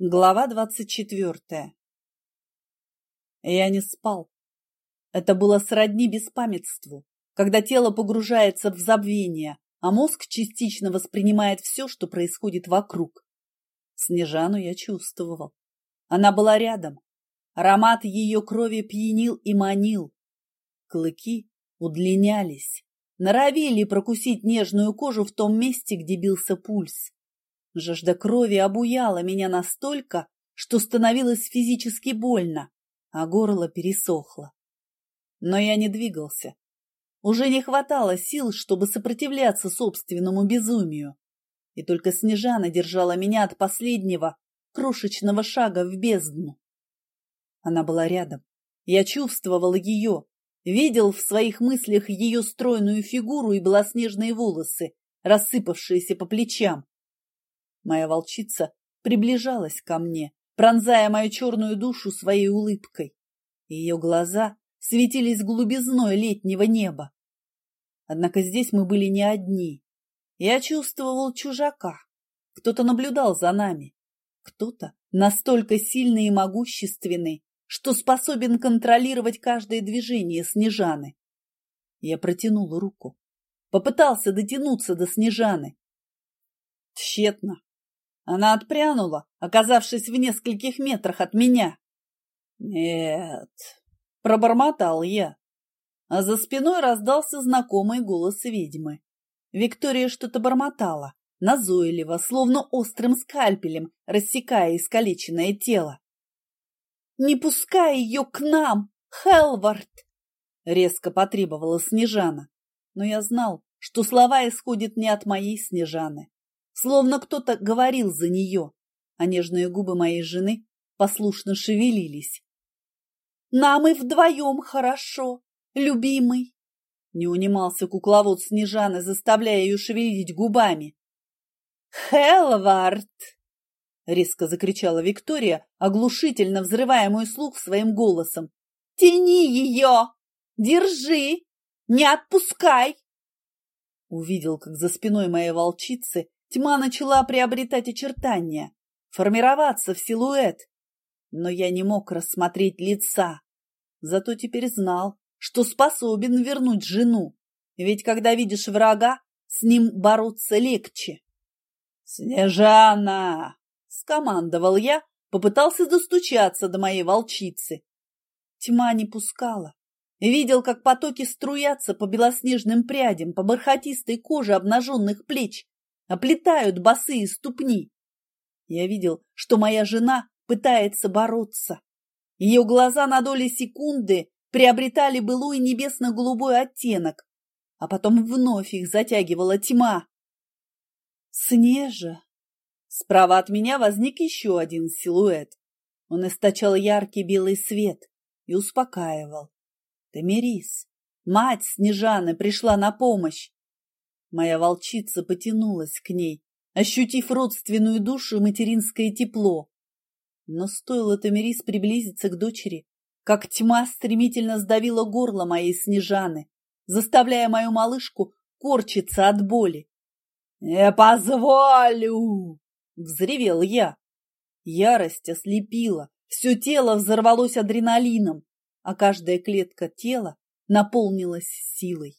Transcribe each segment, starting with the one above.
Глава двадцать четвертая Я не спал. Это было сродни беспамятству, когда тело погружается в забвение, а мозг частично воспринимает все, что происходит вокруг. Снежану я чувствовал. Она была рядом. Аромат ее крови пьянил и манил. Клыки удлинялись, норовили прокусить нежную кожу в том месте, где бился пульс. Жажда крови обуяла меня настолько, что становилось физически больно, а горло пересохло. Но я не двигался. Уже не хватало сил, чтобы сопротивляться собственному безумию. И только Снежана держала меня от последнего, крошечного шага в бездну. Она была рядом. Я чувствовал ее, видел в своих мыслях ее стройную фигуру и белоснежные волосы, рассыпавшиеся по плечам. Моя волчица приближалась ко мне, пронзая мою черную душу своей улыбкой. Ее глаза светились глубизной летнего неба. Однако здесь мы были не одни. Я чувствовал чужака. Кто-то наблюдал за нами. Кто-то настолько сильный и могущественный, что способен контролировать каждое движение Снежаны. Я протянул руку. Попытался дотянуться до Снежаны. Тщетно. Она отпрянула, оказавшись в нескольких метрах от меня. «Нет», — пробормотал я. А за спиной раздался знакомый голос ведьмы. Виктория что-то бормотала, назойливо, словно острым скальпелем, рассекая искалеченное тело. «Не пускай ее к нам, Хелвард!» — резко потребовала Снежана. Но я знал, что слова исходят не от моей Снежаны словно кто-то говорил за нее, а нежные губы моей жены послушно шевелились. «Нам и вдвоем хорошо, любимый!» Не унимался кукловод Снежаны, заставляя ее шевелить губами. «Хелвард!» — резко закричала Виктория, оглушительно взрывая мой слух своим голосом. «Тяни ее! Держи! Не отпускай!» Увидел, как за спиной моей волчицы Тьма начала приобретать очертания, формироваться в силуэт. Но я не мог рассмотреть лица. Зато теперь знал, что способен вернуть жену. Ведь когда видишь врага, с ним бороться легче. «Снежана!» — скомандовал я, попытался достучаться до моей волчицы. Тьма не пускала. Видел, как потоки струятся по белоснежным прядям, по бархатистой коже обнаженных плеч, оплетают босые ступни. Я видел, что моя жена пытается бороться. Ее глаза на доли секунды приобретали былой небесно-голубой оттенок, а потом вновь их затягивала тьма. Снежа! Справа от меня возник еще один силуэт. Он источал яркий белый свет и успокаивал. Тамерис, мать Снежаны, пришла на помощь. Моя волчица потянулась к ней, ощутив родственную душу и материнское тепло. Но стоило Тамерис приблизиться к дочери, как тьма стремительно сдавила горло моей Снежаны, заставляя мою малышку корчиться от боли. «Не позволю!» — взревел я. Ярость ослепила, все тело взорвалось адреналином, а каждая клетка тела наполнилась силой.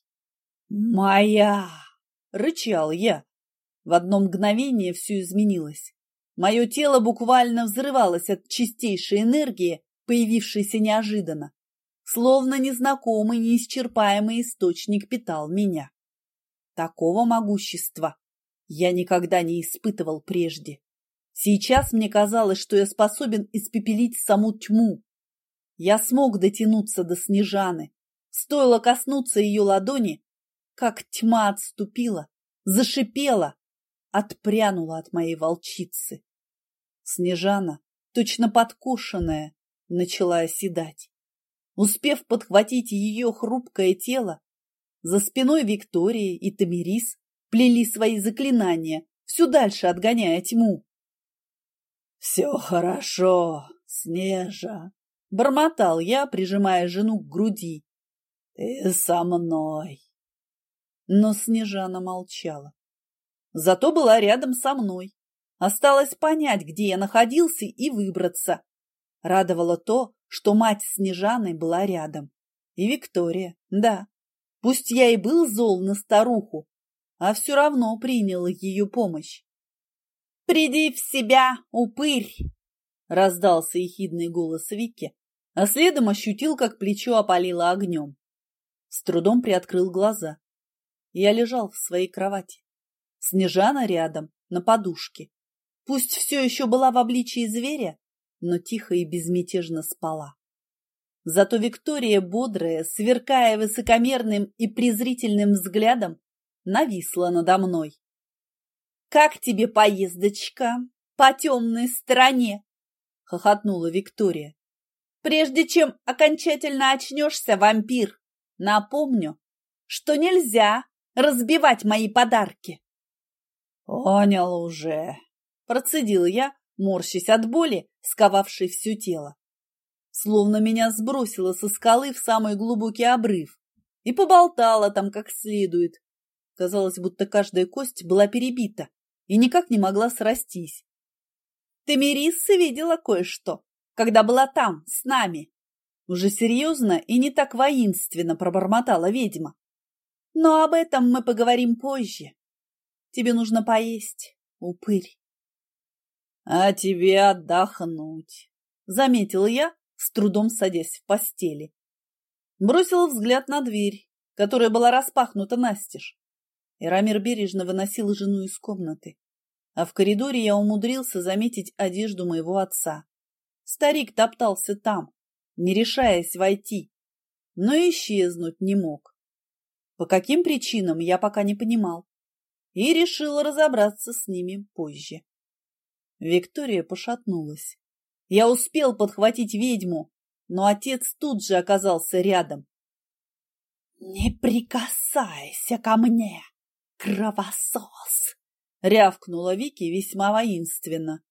«Моя!» Рычал я. В одно мгновение все изменилось. Мое тело буквально взрывалось от чистейшей энергии, появившейся неожиданно. Словно незнакомый, неисчерпаемый источник питал меня. Такого могущества я никогда не испытывал прежде. Сейчас мне казалось, что я способен испепелить саму тьму. Я смог дотянуться до Снежаны. Стоило коснуться ее ладони, как тьма отступила, зашипела, отпрянула от моей волчицы. Снежана, точно подкушенная, начала оседать. Успев подхватить ее хрупкое тело, за спиной Виктории и Тамирис плели свои заклинания, все дальше отгоняя тьму. «Все хорошо, Снежа!» — бормотал я, прижимая жену к груди. «Ты со мной!» Но Снежана молчала. Зато была рядом со мной. Осталось понять, где я находился, и выбраться. Радовало то, что мать Снежаны была рядом. И Виктория, да. Пусть я и был зол на старуху, а все равно принял ее помощь. «Приди в себя, упырь!» — раздался ехидный голос Вики, а следом ощутил, как плечо опалило огнем. С трудом приоткрыл глаза. Я лежал в своей кровати. Снежана рядом, на подушке. Пусть все еще была в обличии зверя, но тихо и безмятежно спала. Зато Виктория, бодрая, сверкая высокомерным и презрительным взглядом, нависла надо мной. «Как тебе поездочка по темной стороне?» — хохотнула Виктория. «Прежде чем окончательно очнешься, вампир, напомню, что нельзя разбивать мои подарки». «Понял уже», — процедил я, морщась от боли, сковавшей все тело. Словно меня сбросило со скалы в самый глубокий обрыв и поболтало там как следует. Казалось, будто каждая кость была перебита и никак не могла срастись. «Ты, Мерисса, видела кое-что, когда была там, с нами?» Уже серьезно и не так воинственно пробормотала ведьма. «Но об этом мы поговорим позже. Тебе нужно поесть, упырь». «А тебе отдохнуть», — заметил я, с трудом садясь в постели. Бросила взгляд на дверь, которая была распахнута настежь. Ирамир бережно выносил жену из комнаты, а в коридоре я умудрился заметить одежду моего отца. Старик топтался там, не решаясь войти, но исчезнуть не мог. По каким причинам, я пока не понимал, и решил разобраться с ними позже. Виктория пошатнулась. Я успел подхватить ведьму, но отец тут же оказался рядом. «Не прикасайся ко мне, кровосос!» — рявкнула Вики весьма воинственно.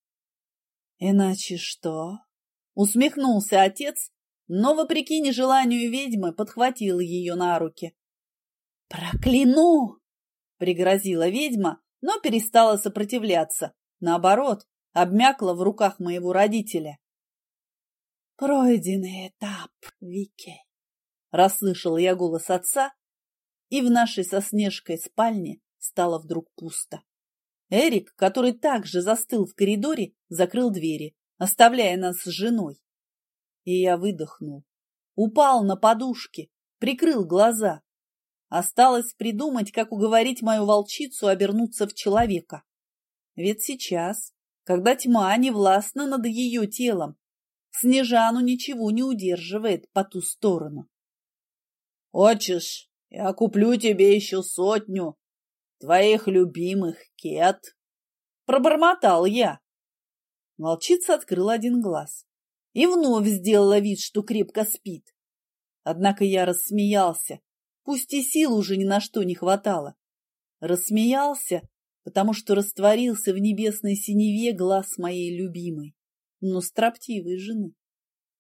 «Иначе что?» — усмехнулся отец, но, вопреки нежеланию ведьмы, подхватил ее на руки. «Прокляну!» — пригрозила ведьма, но перестала сопротивляться. Наоборот, обмякла в руках моего родителя. «Пройденный этап, Вики!» — расслышал я голос отца, и в нашей со Снежкой спальне стало вдруг пусто. Эрик, который также застыл в коридоре, закрыл двери, оставляя нас с женой. И я выдохнул. Упал на подушки, прикрыл глаза. Осталось придумать, как уговорить мою волчицу обернуться в человека. Ведь сейчас когда тьма не властна над ее телом. Снежану ничего не удерживает по ту сторону. «Хочешь, я куплю тебе еще сотню твоих любимых кет?» Пробормотал я. Волчица открыла один глаз и вновь сделала вид, что крепко спит. Однако я рассмеялся, пусть и сил уже ни на что не хватало. Рассмеялся потому что растворился в небесной синеве глаз моей любимой, но строптивой жены.